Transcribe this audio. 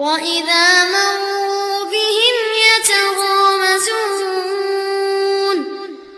وإذا مروا